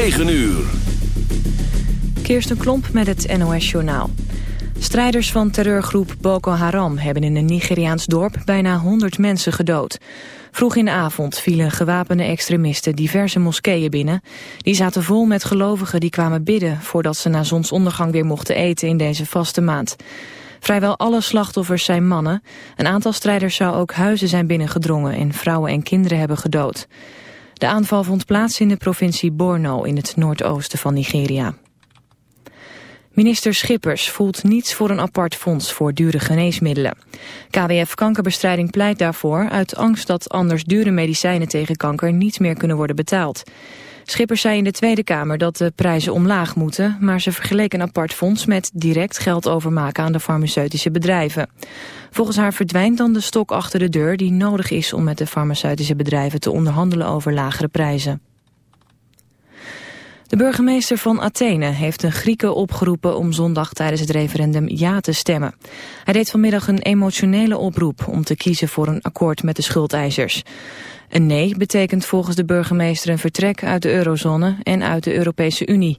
9 uur. Kirsten Klomp met het NOS-journaal. Strijders van terreurgroep Boko Haram hebben in een Nigeriaans dorp bijna 100 mensen gedood. Vroeg in de avond vielen gewapende extremisten diverse moskeeën binnen. Die zaten vol met gelovigen die kwamen bidden voordat ze na zonsondergang weer mochten eten in deze vaste maand. Vrijwel alle slachtoffers zijn mannen. Een aantal strijders zou ook huizen zijn binnengedrongen en vrouwen en kinderen hebben gedood. De aanval vond plaats in de provincie Borno in het noordoosten van Nigeria. Minister Schippers voelt niets voor een apart fonds voor dure geneesmiddelen. KWF Kankerbestrijding pleit daarvoor uit angst dat anders dure medicijnen tegen kanker niet meer kunnen worden betaald. Schippers zei in de Tweede Kamer dat de prijzen omlaag moeten, maar ze vergeleek een apart fonds met direct geld overmaken aan de farmaceutische bedrijven. Volgens haar verdwijnt dan de stok achter de deur die nodig is om met de farmaceutische bedrijven te onderhandelen over lagere prijzen. De burgemeester van Athene heeft de Grieken opgeroepen om zondag tijdens het referendum ja te stemmen. Hij deed vanmiddag een emotionele oproep om te kiezen voor een akkoord met de schuldeisers. Een nee betekent volgens de burgemeester een vertrek uit de eurozone en uit de Europese Unie.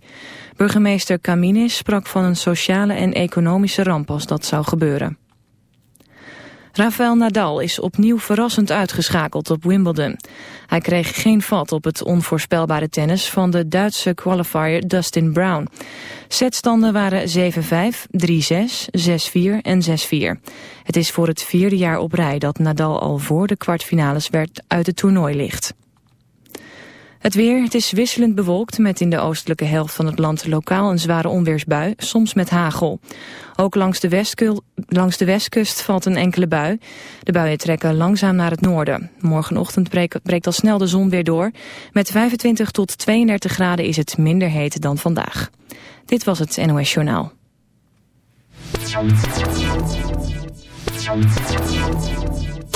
Burgemeester Kaminis sprak van een sociale en economische ramp als dat zou gebeuren. Rafael Nadal is opnieuw verrassend uitgeschakeld op Wimbledon. Hij kreeg geen vat op het onvoorspelbare tennis van de Duitse qualifier Dustin Brown. Setstanden waren 7-5, 3-6, 6-4 en 6-4. Het is voor het vierde jaar op rij dat Nadal al voor de kwartfinales werd uit het toernooi ligt. Het weer, het is wisselend bewolkt met in de oostelijke helft van het land lokaal een zware onweersbui, soms met hagel. Ook langs de, westkust valt een enkele bui. De buien trekken langzaam naar het noorden. Morgenochtend breekt al snel de zon weer door. Met 25 tot 32 graden is het minder heet dan vandaag. Dit was het NOS Journaal.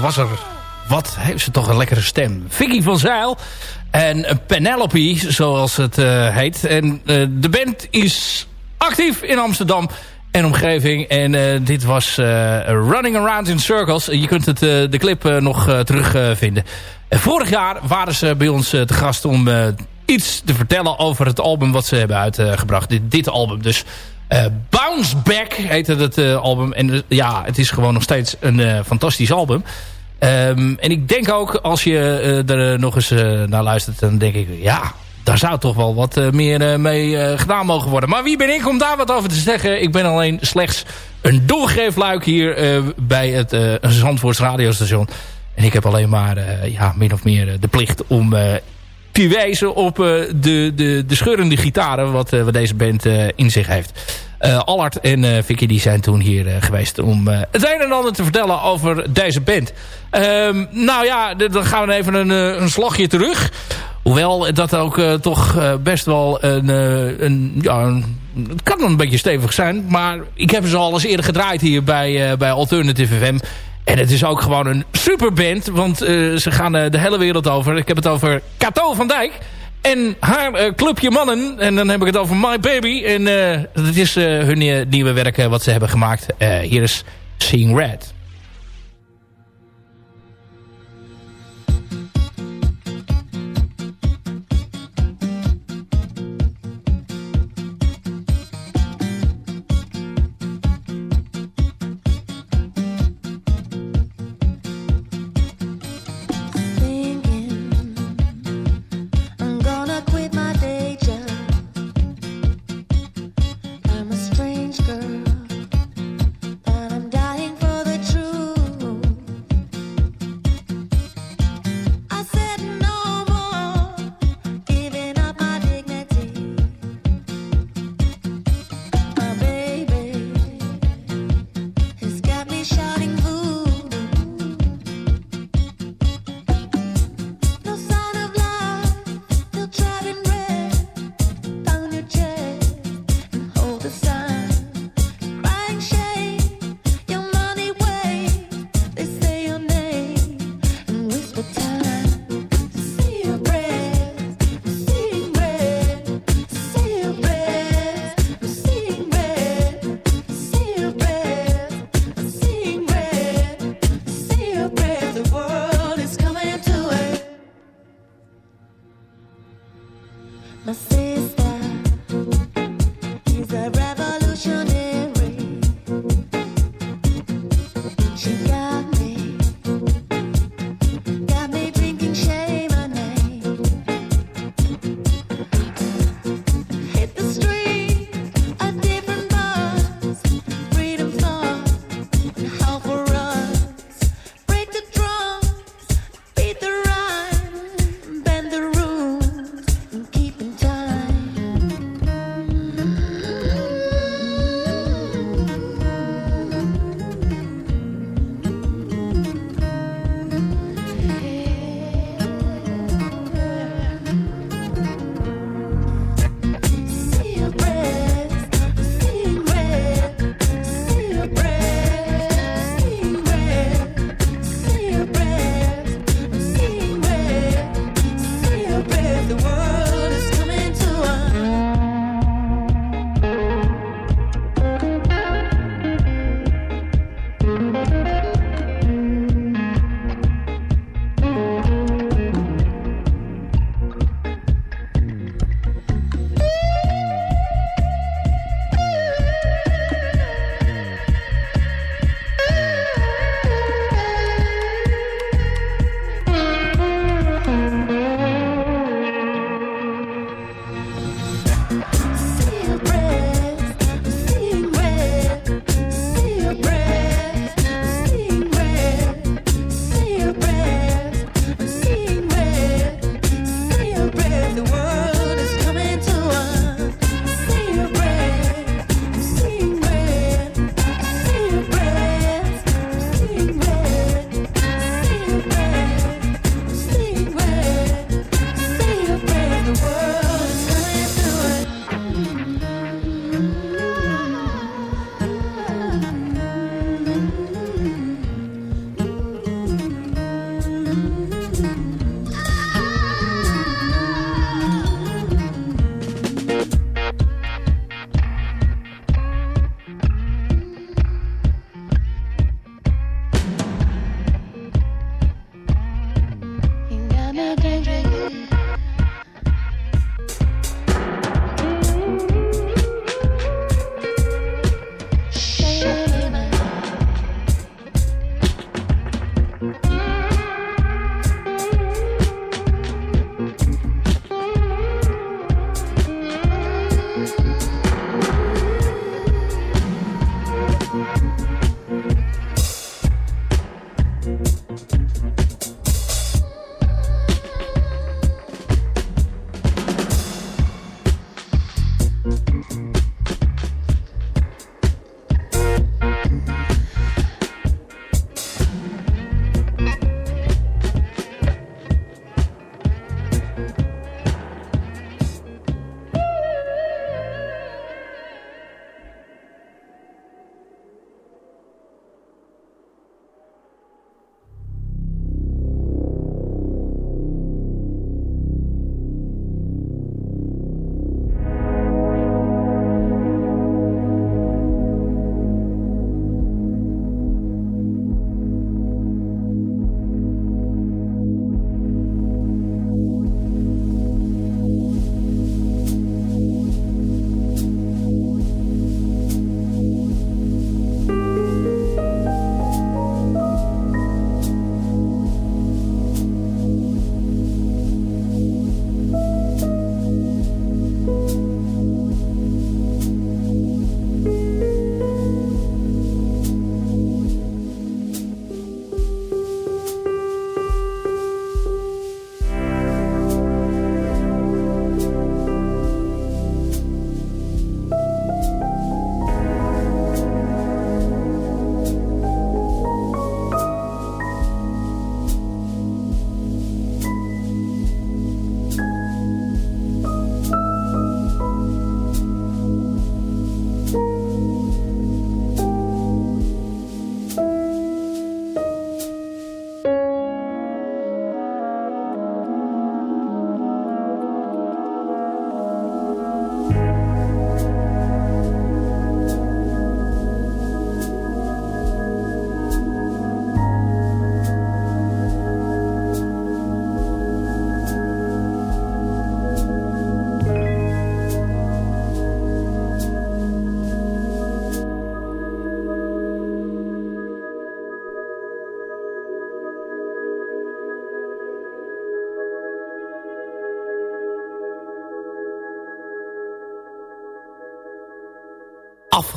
Was er... Wat heeft ze toch een lekkere stem. Vicky van Zeil en Penelope, zoals het heet. En de band is actief in Amsterdam en omgeving. En dit was Running Around in Circles. Je kunt het, de clip nog terugvinden. vorig jaar waren ze bij ons te gast om iets te vertellen over het album wat ze hebben uitgebracht. Dit, dit album dus. Uh, Bounce Back heette het uh, album. En uh, ja, het is gewoon nog steeds een fantastisch album. Um, en ik denk ook, als je er nog eens naar luistert... dan denk ik, ja, daar zou toch wel wat meer mee gedaan mogen worden. Maar wie ben ik om daar wat over te zeggen? Ik ben alleen slechts een doorgeefluik hier bij het Zandvoorts radiostation. En ik heb alleen maar ja, min of meer de plicht om te wijzen op uh, de, de, de scheurende gitaren wat, uh, wat deze band uh, in zich heeft. Allard en Vicky die zijn toen hier geweest om het een en ander te vertellen over deze band. Um, nou ja, dan gaan we even een, een slagje terug. Hoewel dat ook toch best wel een, een, ja, het kan een beetje stevig zijn. Maar ik heb ze al eens eerder gedraaid hier bij, bij Alternative FM. En het is ook gewoon een superband. Want uh, ze gaan uh, de hele wereld over. Ik heb het over Kato van Dijk. En haar uh, clubje mannen. En dan heb ik het over My Baby. En dat is hun nieuwe werk wat ze hebben gemaakt. hier is Seeing Red.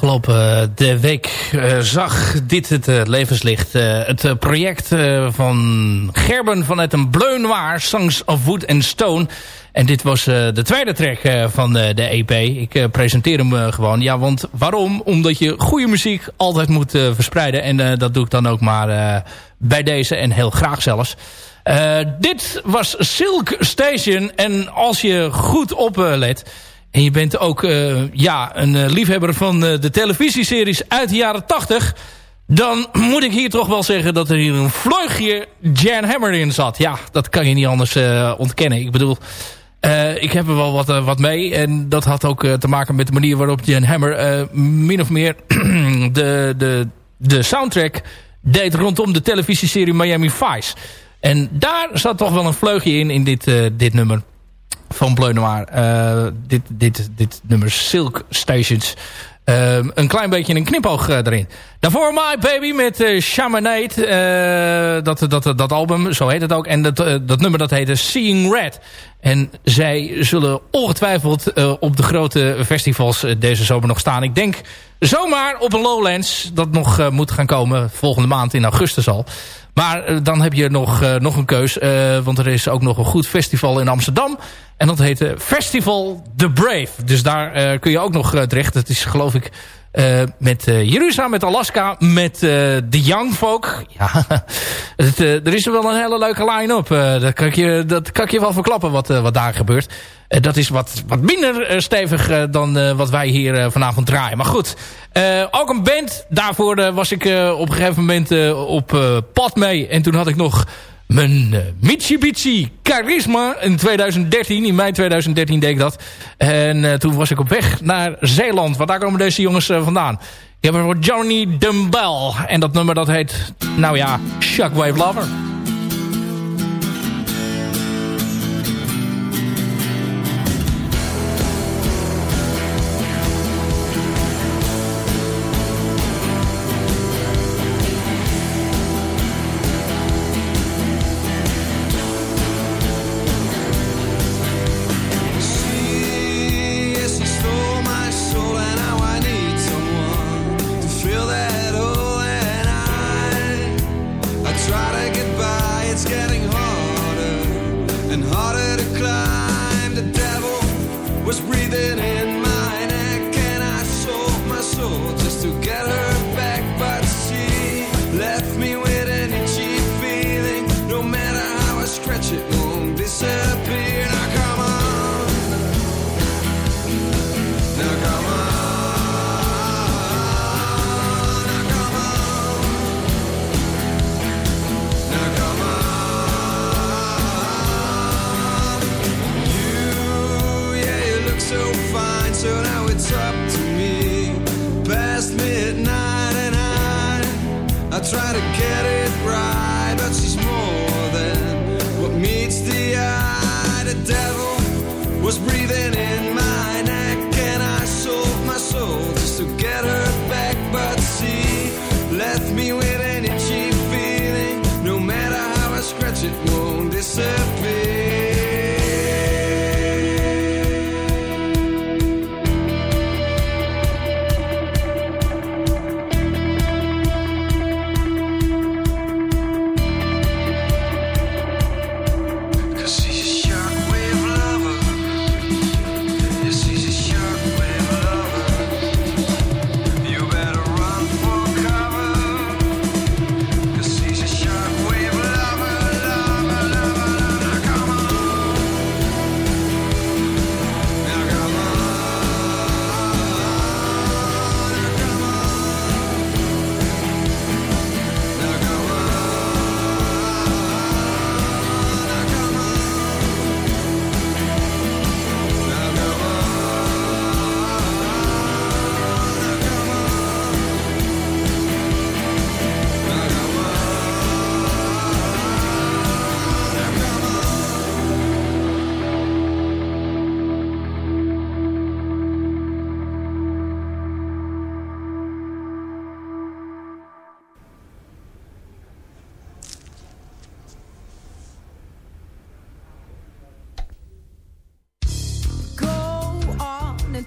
Afgelopen de week zag dit het levenslicht. het project van Gerben vanuit een Bleunoir, Songs of Wood and Stone. En dit was de tweede track van de EP. Ik presenteer hem gewoon. Ja, want waarom? Omdat je goede muziek altijd moet verspreiden. En dat doe ik dan ook maar bij deze en heel graag zelfs. dit was Silk Station. En als je goed oplet... En je bent ook uh, ja, een uh, liefhebber van uh, de televisieseries uit de jaren 80. Dan moet ik hier toch wel zeggen dat er hier een vleugje Jan Hammer in zat. Ja, dat kan je niet anders ontkennen. Ik bedoel, ik heb er wel wat, wat mee. En dat had ook te maken met de manier waarop Jan Hammer min of meer de, de, de soundtrack deed rondom de televisieserie Miami Vice. En daar zat toch wel een vleugje in, in dit, dit nummer van Bleu Noir. Uh, dit, dit, dit nummer Silk Stations. Uh, een klein beetje een knipoog uh, erin. Daarvoor My Baby met uh, Chamonade. dat, dat, dat album, zo heet het ook. En dat, dat nummer dat heette Seeing Red. En zij zullen ongetwijfeld op de grote festivals deze zomer nog staan. Ik denk zomaar op een Lowlands. Dat nog moet gaan komen volgende maand in augustus al. Maar dan heb je nog, nog een keus. want er is ook nog een goed festival in Amsterdam. En dat heet Festival The Brave. Dus daar uh, kun je ook nog uh, terecht. Dat is geloof ik uh, met Jeruzalem, met Alaska, met de Young Folk. Ja, het, er is wel een hele leuke line-up. dat, kan ik je, dat kan je wel verklappen wat, wat daar gebeurt. Dat is wat, wat minder stevig dan wat wij hier vanavond draaien. Maar goed, ook een band. Daarvoor was ik op een gegeven moment op pad mee. En toen had ik nog mijn uh, Mitsubishi Charisma in 2013. In mei 2013 deed ik dat. En toen was ik op weg naar Zeeland. Want daar komen deze jongens uh, vandaan. Ik heb voor Johnny Dumbbell. En dat nummer dat heet, nou ja, Shockwave Lover.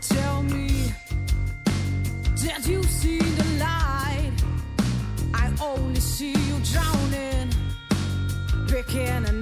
tell me that you see the light. I only see you drowning, picking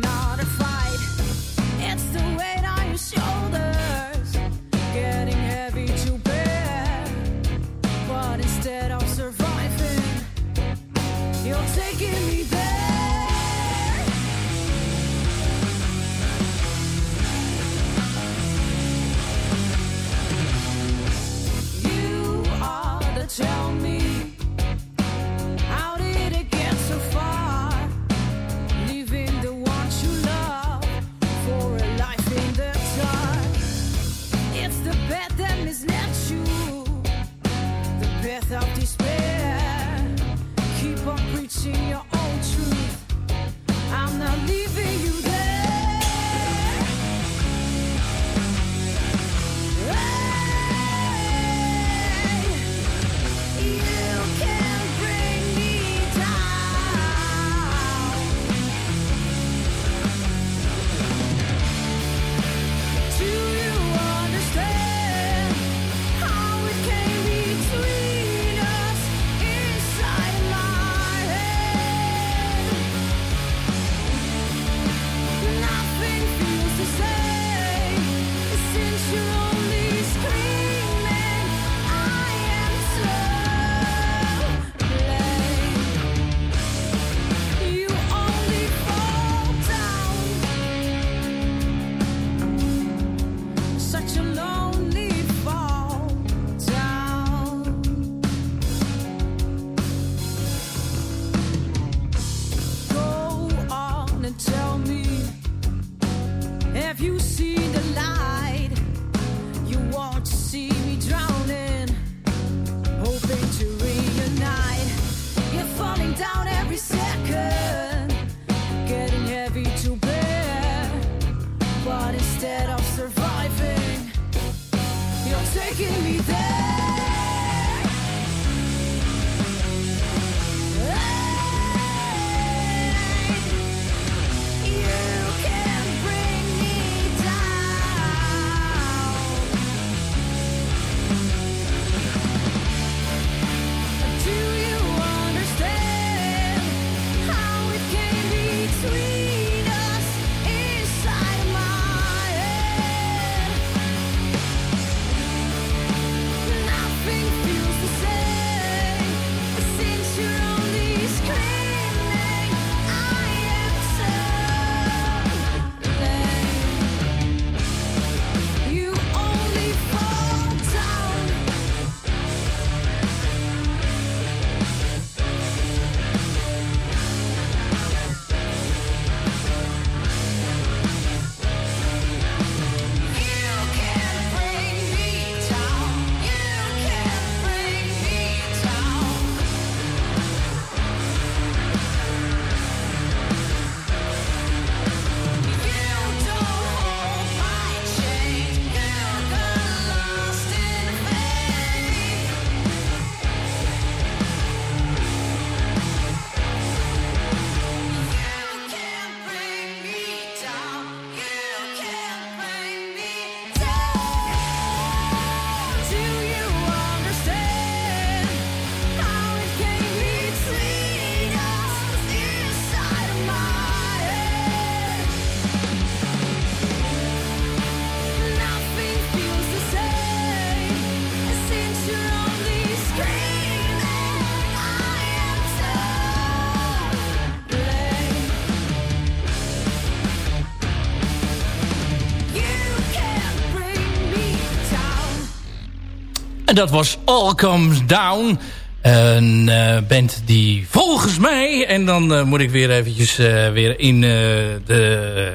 dat was All Comes Down. Een uh, band die volgens mij... En dan uh, moet ik weer eventjes uh, weer in de, de,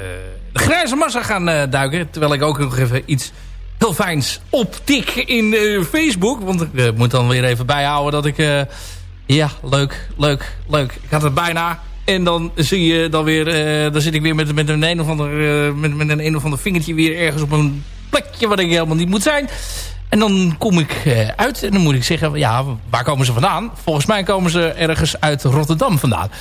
grijze massa gaan duiken. Terwijl ik ook nog even iets heel fijns optik in Facebook. Want ik moet dan weer even bijhouden dat ik... ja, leuk, leuk, leuk. Ik had het bijna. En dan zie je dan weer... dan zit ik weer met, met, een een of ander, met, met een een of ander vingertje weer ergens op een plekje... wat ik helemaal niet moet zijn. En dan kom ik eh, uit en dan moet ik zeggen, ja, waar komen ze vandaan? Volgens mij komen ze ergens uit Rotterdam vandaan.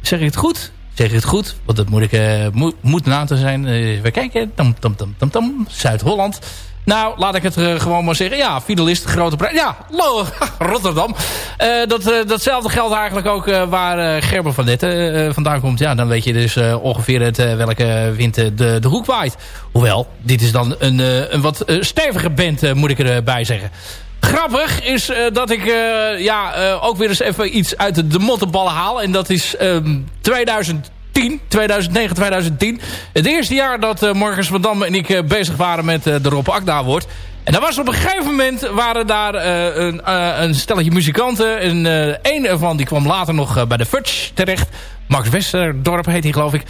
Zeg ik het goed? Zeg ik het goed? Want dat moet ik uh, moet, zijn. Uh, we kijken. Tam, tam, tam, tam, tam. Zuid-Holland. Nou, laat ik het gewoon maar zeggen. Ja, finalist, grote prijs. Ja, Rotterdam. dat, datzelfde geldt eigenlijk ook waar Gerber van Detten vandaan komt. Ja, dan weet je dus ongeveer het, welke wind de, de hoek waait. Hoewel, dit is dan een, een wat stevige band, moet ik erbij zeggen. Grappig is dat ik ja, ook weer eens even iets uit de, mottenballen haal. En dat is 2000 ehm, 2009, 2010. Het eerste jaar dat uh, Marcus van Dam en ik uh, bezig waren met uh, de Rob Akda wordt. En daar was op een gegeven moment waren daar een, een, stelletje muzikanten. En een ervan die kwam later nog bij de Fudge terecht. Max Westerdorp heet hij geloof ik.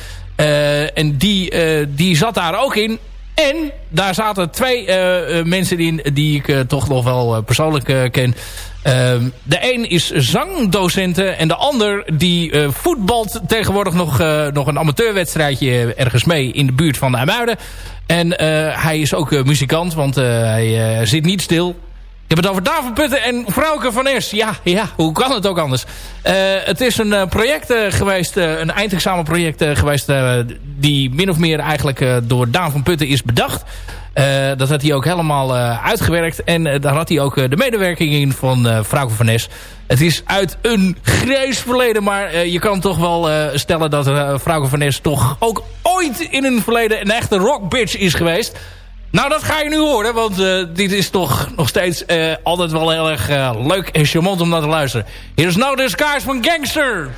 en die, die zat daar ook in. En daar zaten twee mensen in die ik toch nog wel persoonlijk ken. Ehm, de een is zangdocenten en de ander die voetbalt tegenwoordig nog, nog een amateurwedstrijdje ergens mee in de buurt van de IJmuiden. En hij is ook muzikant, want hij zit niet stil. Ik heb het over David Putten en Vrouwke van Es. Ja, ja, hoe kan het ook anders? het is een project geweest, een eindexamenproject geweest... die min of meer eigenlijk door Daan van Putten is bedacht... Uh, dat had hij ook helemaal uh, uitgewerkt. En uh, daar had hij ook de medewerking in van uh, Frauke van Nes. Het is uit een grijs verleden. Maar je kan toch wel stellen dat uh, Frauke van Nes toch ook ooit in een verleden een echte rockbitch is geweest. Nou, dat ga je nu horen. Want dit is toch nog steeds altijd wel heel erg leuk en charmant om naar te luisteren. Hier is nou de van Gangster.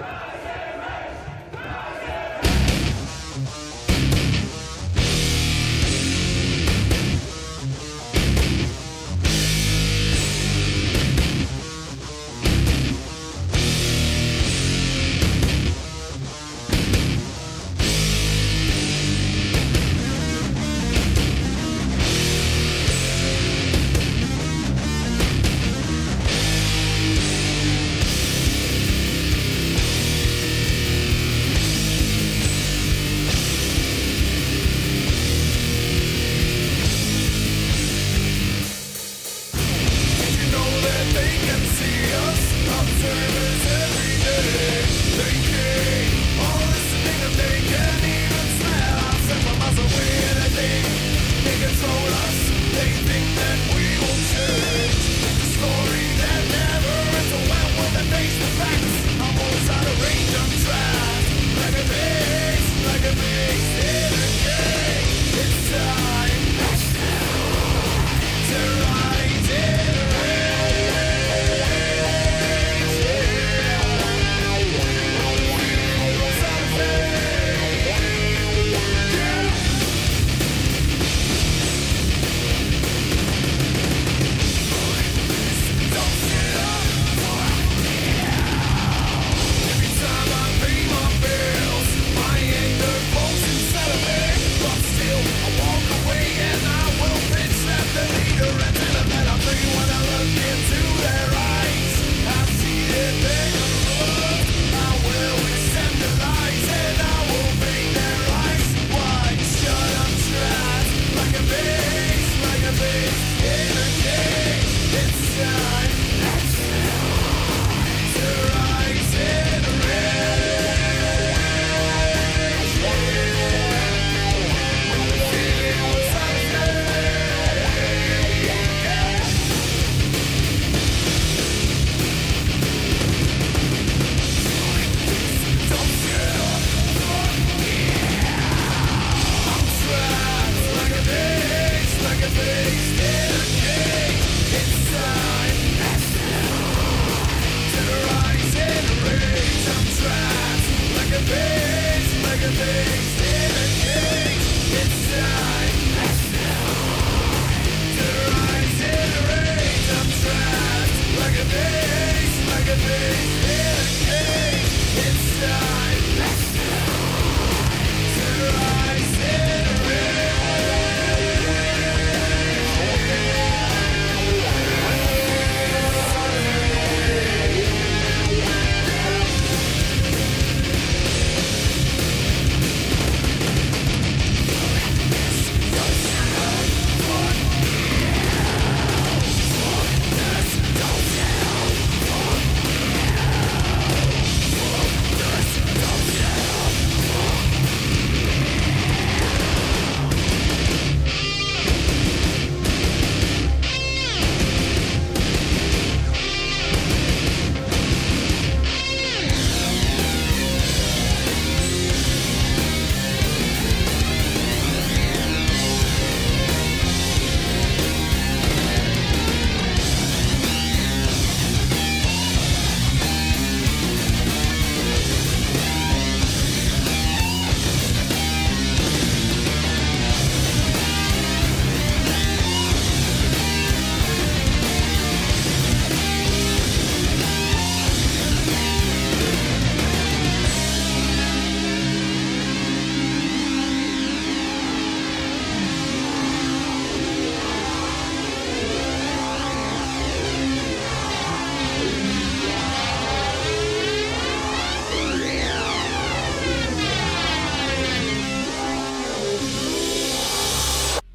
Right.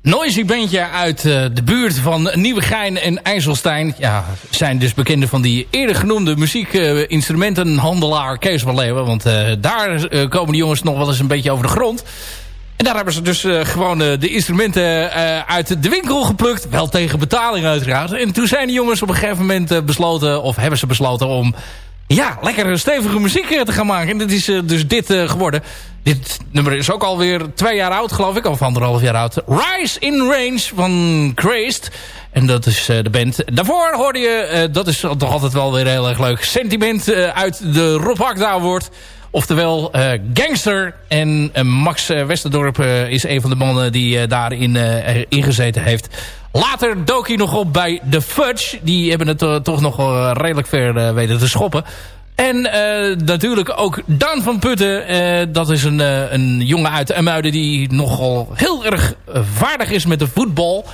Noisy bandje uit uh, de buurt van Nieuwegein en IJsselstein. Ja, zijn dus bekende van die eerder genoemde muziekinstrumentenhandelaar uh, Kees van Leeuwen. Want uh, daar komen de jongens nog wel eens een beetje over de grond. En daar hebben ze dus gewoon de instrumenten uit de winkel geplukt. Wel tegen betaling uiteraard. En toen zijn de jongens op een gegeven moment besloten, of hebben ze besloten om ja, lekker stevige muziek te gaan maken. En dat is dus dit geworden. Dit nummer is ook alweer twee jaar oud, geloof ik. Of anderhalf jaar oud. Rise in Range van Crazed. En dat is de band. Daarvoor hoorde je, dat is toch altijd wel weer heel erg leuk... Sentiment uit de Rob Hakda wordt. Oftewel Gangster. En Max Westerdorp is een van de mannen die daarin ingezeten heeft. Later dook nog op bij The Fudge. Die hebben het toch nog redelijk ver weten te schoppen. En uh, natuurlijk ook Daan van Putten. Uh, dat is een, uh, een jongen uit Emuiden die nogal heel erg vaardig is met de voetbal.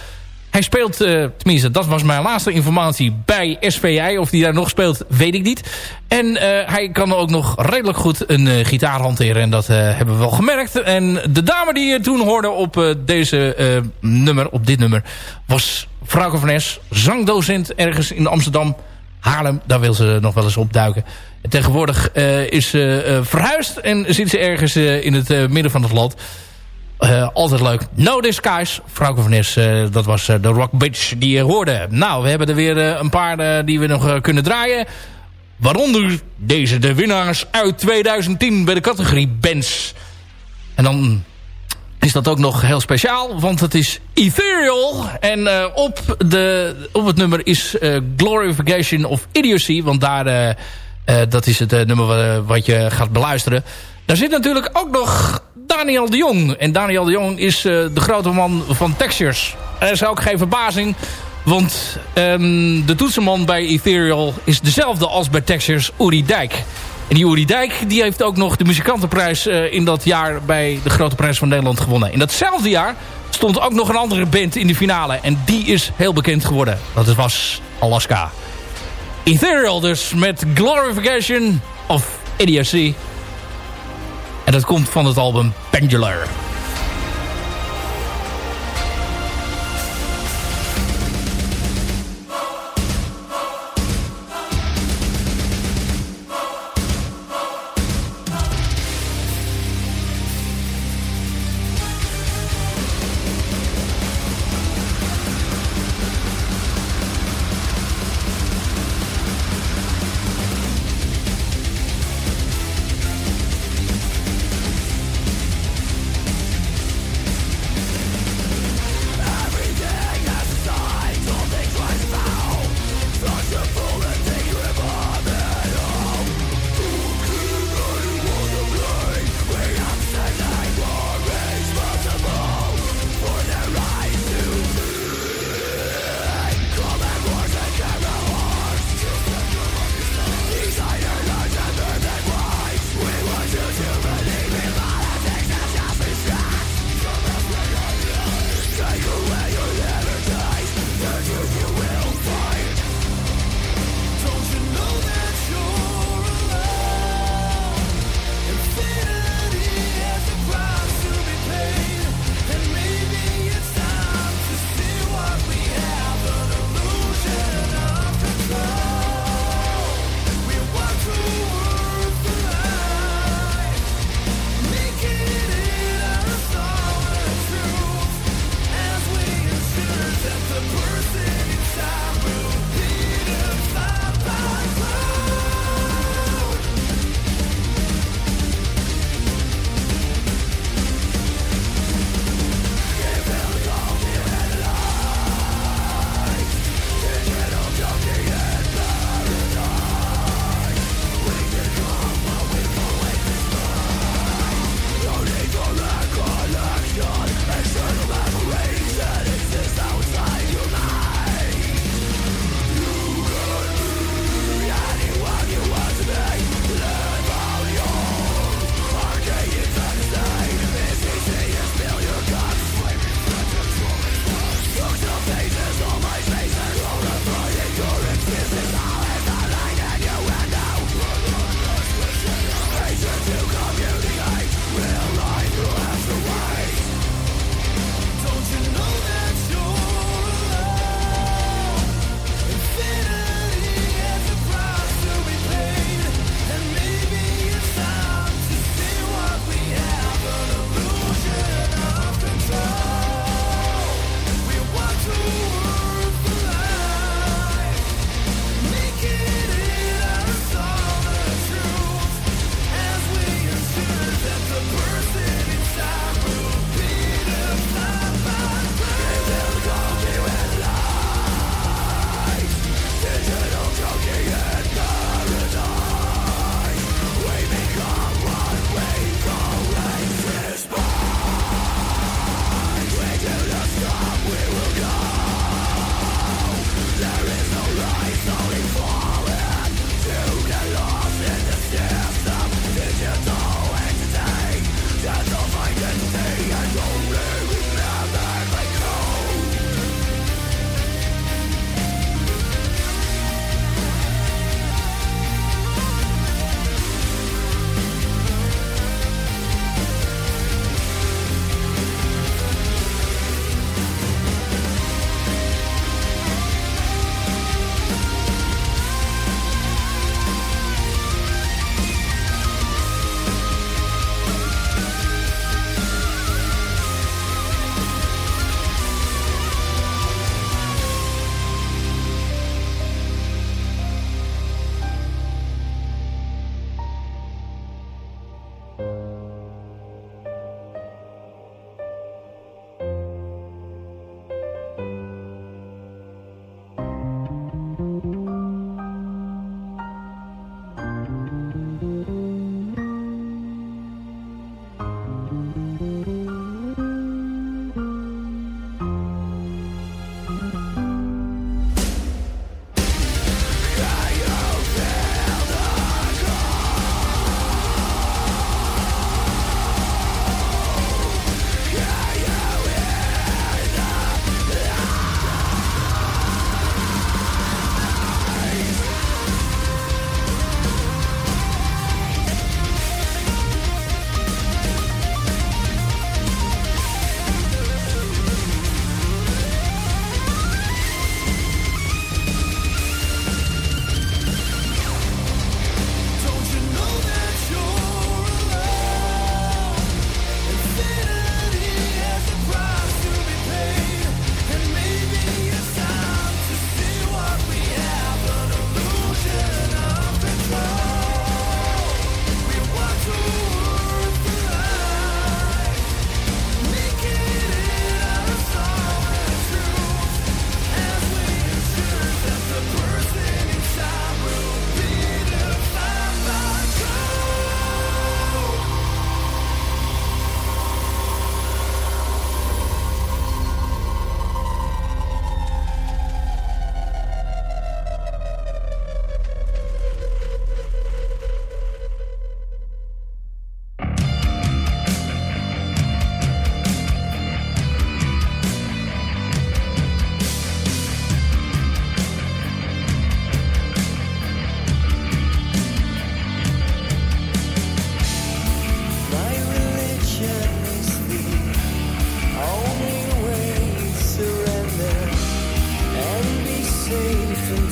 Hij speelt, tenminste dat was mijn laatste informatie, bij SVI. Of hij daar nog speelt, weet ik niet. En hij kan ook nog redelijk goed een gitaar hanteren. En dat hebben we wel gemerkt. En de dame die je toen hoorde op deze nummer, op dit nummer, was Frauke van Es. Zangdocent ergens in Amsterdam. Haarlem, daar wil ze nog wel eens opduiken. Tegenwoordig uh, is ze verhuisd en zit ze ergens in het midden van het land. Altijd leuk. No Disguise, Frauke van Nes, dat was de Rock Bitch die je hoorde. Nou, we hebben er weer een paar die we nog kunnen draaien. Waaronder deze, de winnaars uit 2010 bij de categorie Bands. En dan is dat ook nog heel speciaal, want het is Ethereal. En op, de, op het nummer is Glorification of Idiocy, want daar dat is het nummer wat je gaat beluisteren. Daar zit natuurlijk ook nog Daniel de Jong. En Daniel de Jong is uh, de grote man van Textures. Dat is ook geen verbazing. Want um, de toetsenman bij Ethereal is dezelfde als bij Textures, Uri Dijk. En die Uri Dijk die heeft ook nog de muzikantenprijs in dat jaar bij de Grote Prijs van Nederland gewonnen. In datzelfde jaar stond ook nog een andere band in de finale. En die is heel bekend geworden. Dat was Alaska. Ethereal dus met Glorification of Idiocy. En dat komt van het album Pendular.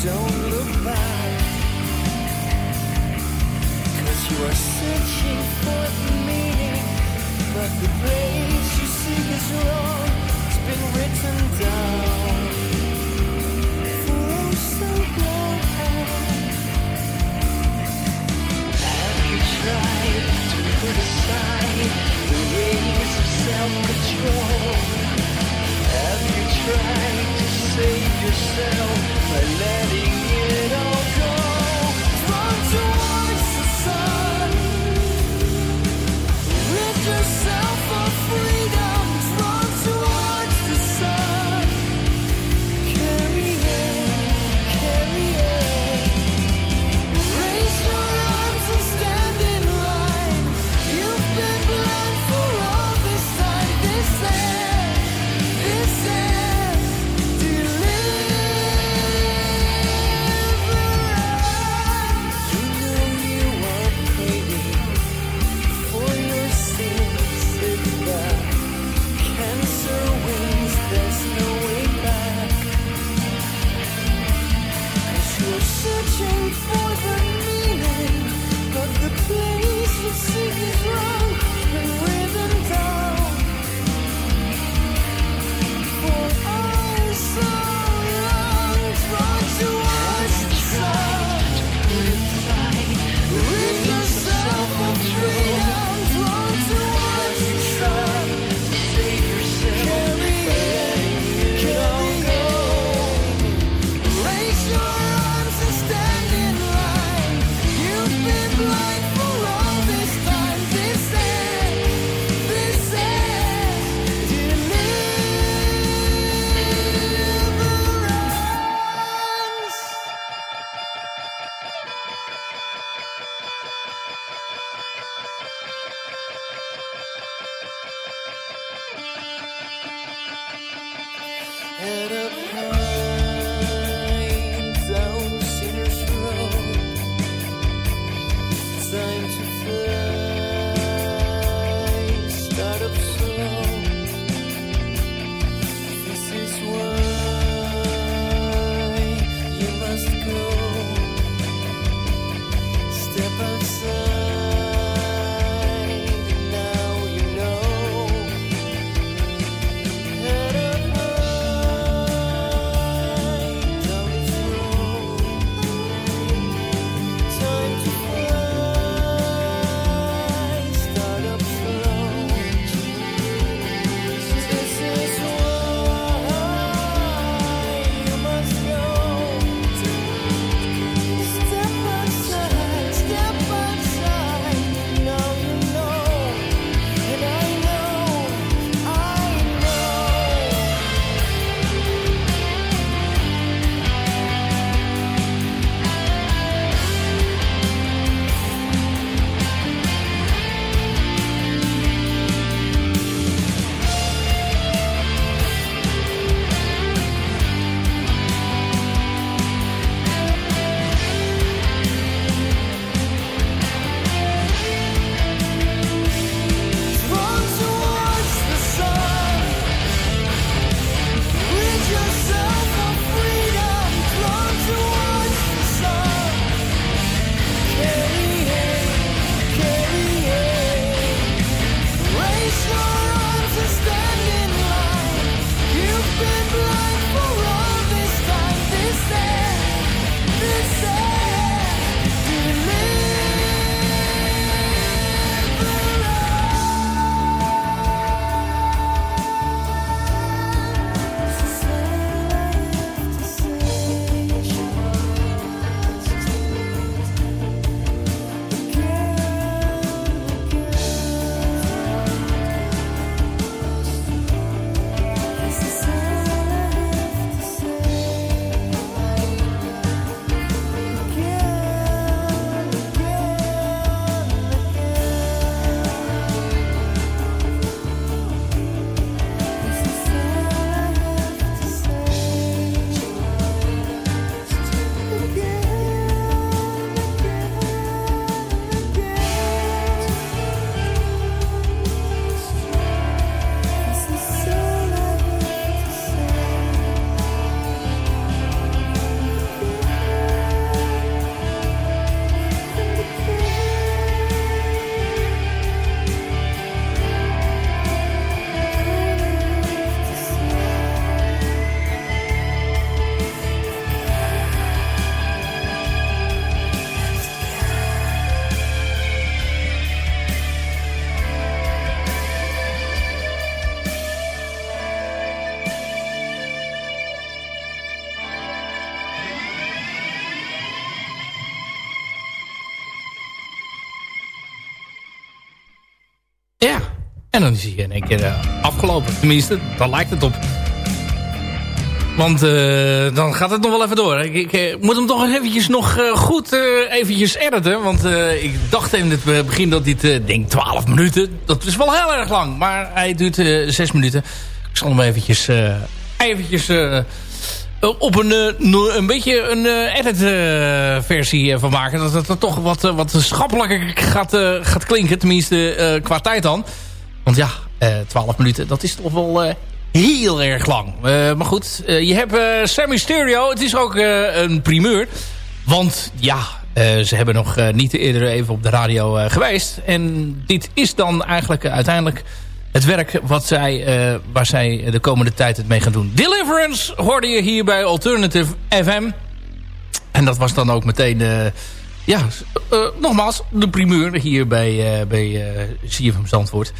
don't look back. Cause you are searching for the meaning But the place you seek is wrong. It's been written down. For so long Have you tried to put aside The rings of self-control? Have you tried save yourself by letting it all En dan is hij in één keer afgelopen. Tenminste, daar lijkt het op. Want uh, dan gaat het nog wel even door. Ik, ik uh, moet hem toch eventjes nog uh, goed eventjes editen. Want ik dacht in het begin dat dit, denk 12 minuten. Dat is wel heel erg lang. Maar hij duurt 6 minuten. Ik zal hem eventjes, eventjes op een, een beetje een edit versie van maken. Dat het toch wat, wat schappelijker gaat, gaat klinken. Tenminste qua tijd dan. Want ja, 12 minuten, dat is toch wel heel erg lang. Uh, maar goed, uh, je hebt uh, Sammy Stereo. Het is ook een primeur. Want ja, ze hebben nog niet eerder even op de radio geweest. En dit is dan eigenlijk uiteindelijk het werk wat zij, waar zij de komende tijd het mee gaan doen. Deliverance hoorde je hier bij Alternative FM. En dat was dan ook meteen... ja, nogmaals, de primeur hier bij, bij CFM Zandvoort.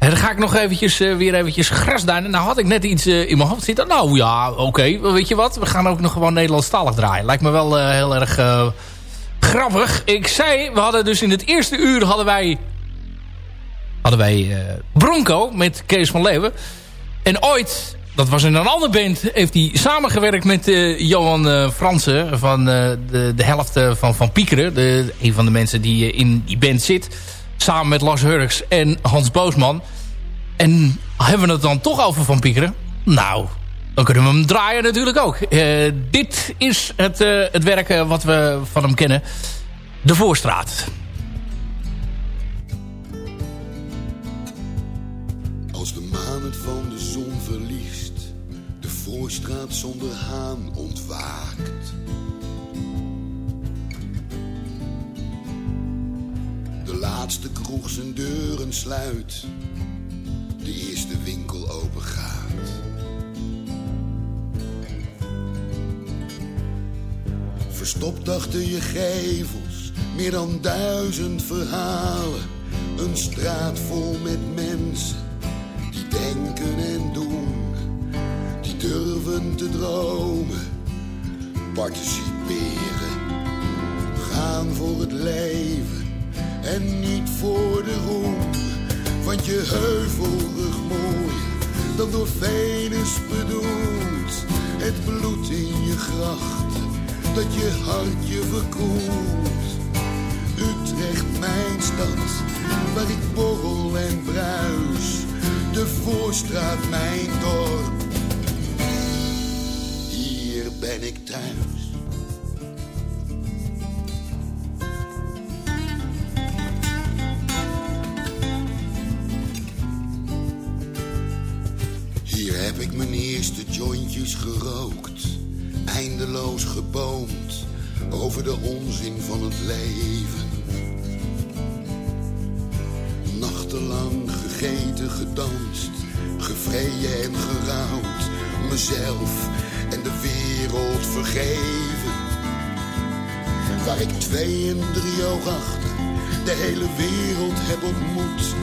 En dan ga ik nog eventjes, uh, weer eventjes grasduinen. Nou had ik net iets uh, in mijn hoofd zitten. Nou ja, oké. Weet je wat? We gaan ook nog gewoon Nederlandstalig draaien. Lijkt me wel uh, heel erg grappig. Ik zei, we hadden dus in het eerste uur hadden wij... Hadden wij Bronco met Kees van Leeuwen. En ooit, dat was in een andere band... heeft hij samengewerkt met Johan Fransen... van de, de helft van, van Piekeren. De, een van de mensen die in die band zit... Samen met Lars Hurks en Hans Boosman. En hebben we het dan toch over Van Piekeren? Nou, dan kunnen we hem draaien natuurlijk ook. Uh, dit is het, uh, het werk uh, wat we van hem kennen. De Voorstraat. Als de maan het van de zon verliest. De Voorstraat zonder haan ontwaakt. Laatste kroeg zijn deuren sluit. De eerste winkel open gaat. Verstopt achter je gevels, meer dan duizend verhalen. Een straat vol met mensen die denken en doen, die durven te dromen, participeren, gaan voor het leven en niet voor de roem. Want je heuvelrug mooi, dan door Venus bedoeld. Het bloed in je grachten, dat je hart je verkoelt. Utrecht, mijn stad, waar ik borrel en bruis. De Voorstraat, mijn dorp. Hier ben ik thuis. Geboomd over de onzin van het leven. Nachtenlang gegeten, gedanst, gevreden en gerouwd, mezelf en de wereld vergeven. Waar ik twee en drie oog achter de hele wereld heb ontmoet.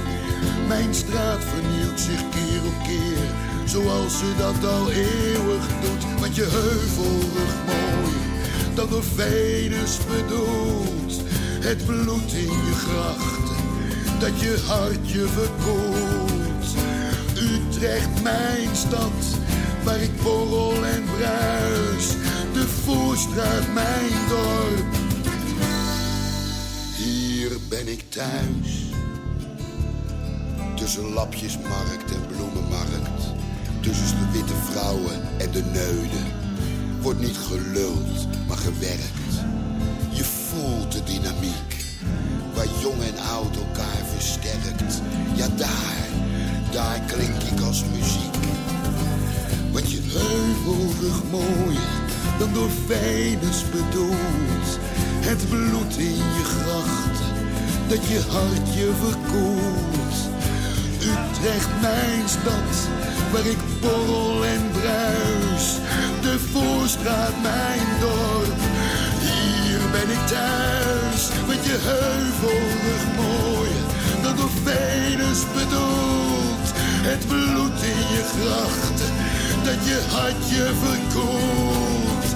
Mijn straat vernieuwt zich keer op keer zoals ze dat al eeuwig doet. Want je heuvelrug dat door Venus bedoelt. Het bloed in je grachten, dat je hart je verkoelt. Utrecht, mijn stad, waar ik borrel en bruis. De Voorstraat, mijn dorp. Hier ben ik thuis. Tussen lapjesmarkt en bloemenmarkt tussen de witte vrouwen en de neuden. Wordt niet geluld, maar gewerkt. Je voelt de dynamiek, waar jong en oud elkaar versterkt. Ja, daar, daar klink ik als muziek. Want je heuvelrug mooier dan door Venus bedoeld. Het bloed in je grachten, dat je hart je verkoelt. Utrecht, mijn stad waar ik borrel en bruis. De Voorstraat, mijn dorp, hier ben ik thuis. Met je heuvelrug mooi, dat door Venus bedoelt. Het bloed in je grachten, dat je hart je verkoelt.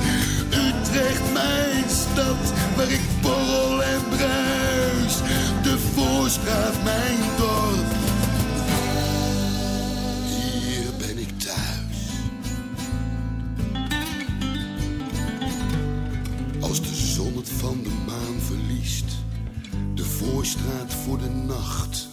Utrecht, mijn stad, waar ik borrel en bruis. De Voorstraat, mijn dorp voorstraat voor de nacht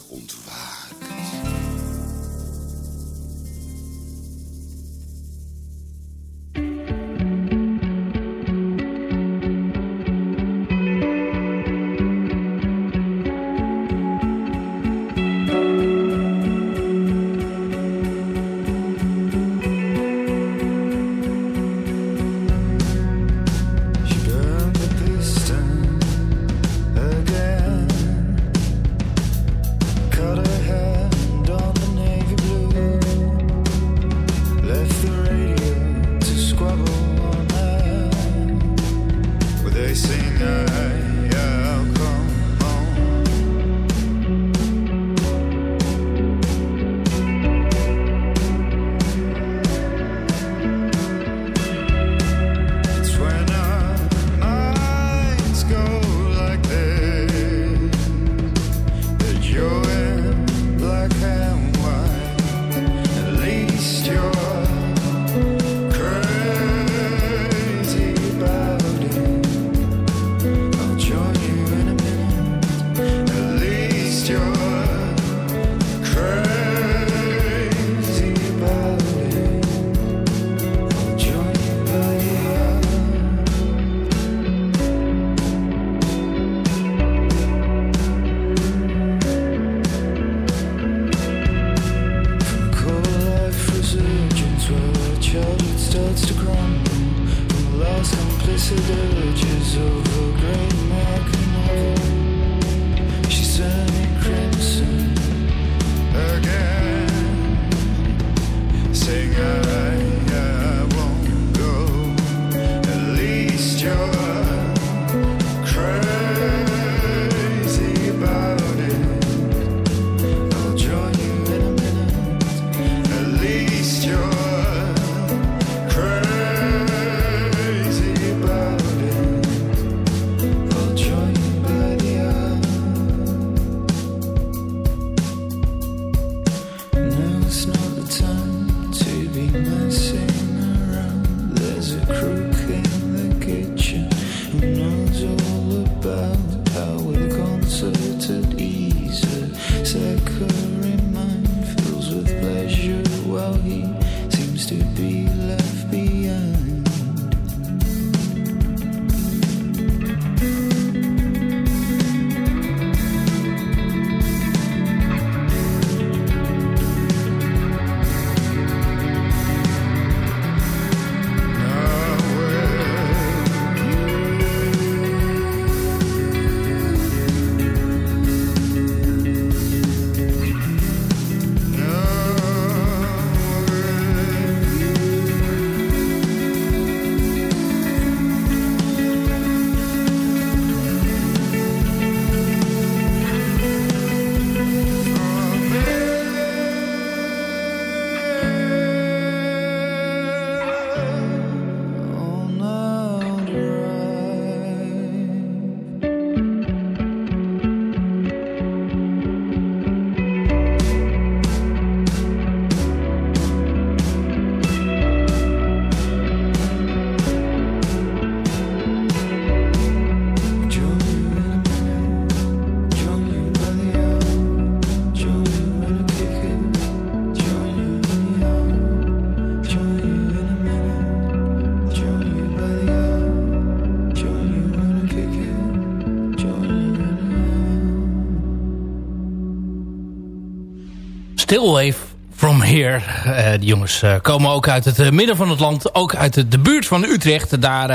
Still Wave From Here. Eh, die jongens eh, komen ook uit het eh, midden van het land. Ook uit de, buurt van Utrecht. Daar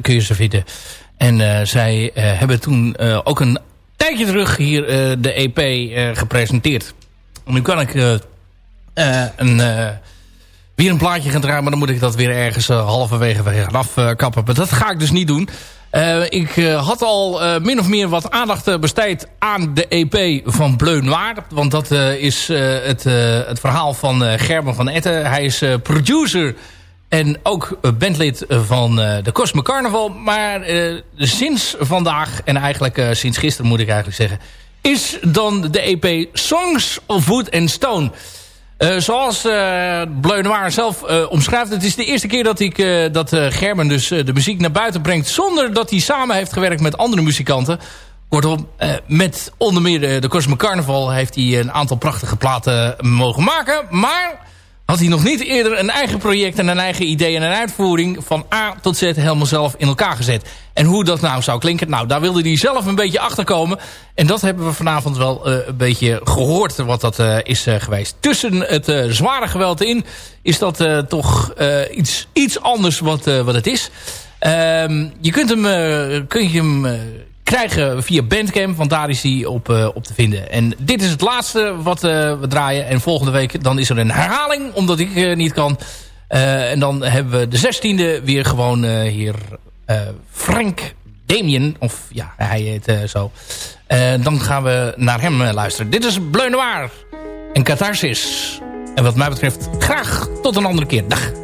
kun je ze vinden. En zij hebben toen ook een tijdje terug hier de EP gepresenteerd. Nu kan ik een, weer een plaatje gaan draaien. Maar dan moet ik dat weer ergens halverwege weer gaan afkappen. Maar dat ga ik dus niet doen. Eh, ik eh, had al eh, min of meer wat aandacht besteed aan de EP van Bleu. Want dat is het, het verhaal van Gerben van Etten. Hij is producer en ook bandlid van de Cosmic Carnival. Maar sinds vandaag, en eigenlijk sinds gisteren moet ik eigenlijk zeggen... is dan de EP Songs of Wood and Stone... Eh, zoals uh, Bleu Noir zelf uh, omschrijft. Het is de eerste keer dat, ik, dat Gerben dus de muziek naar buiten brengt... zonder dat hij samen heeft gewerkt met andere muzikanten. Kortom, met onder meer de, de Cosmic Carnival heeft hij een aantal prachtige platen mogen maken. Maar had hij nog niet eerder een eigen project en een eigen idee en een uitvoering van A tot Z helemaal zelf in elkaar gezet. En hoe dat nou zou klinken, nou daar wilde hij zelf een beetje achterkomen. En dat hebben we vanavond wel uh, een beetje gehoord wat dat uh, is uh, geweest. Tussen het zware geweld in is dat toch iets, iets anders wat, wat het is. Ehm, je kunt hem, kun je hem krijgen via Bandcamp. Want daar is op, uh, op te vinden. En dit is het laatste wat uh, we draaien. En volgende week dan is er een herhaling. Omdat ik uh, niet kan. en dan hebben we de 16e weer gewoon hier Frank Damien. Of ja, hij heet zo. dan gaan we naar hem luisteren. Dit is Bleu Noir. En Catharsis. En wat mij betreft graag tot een andere keer. Dag.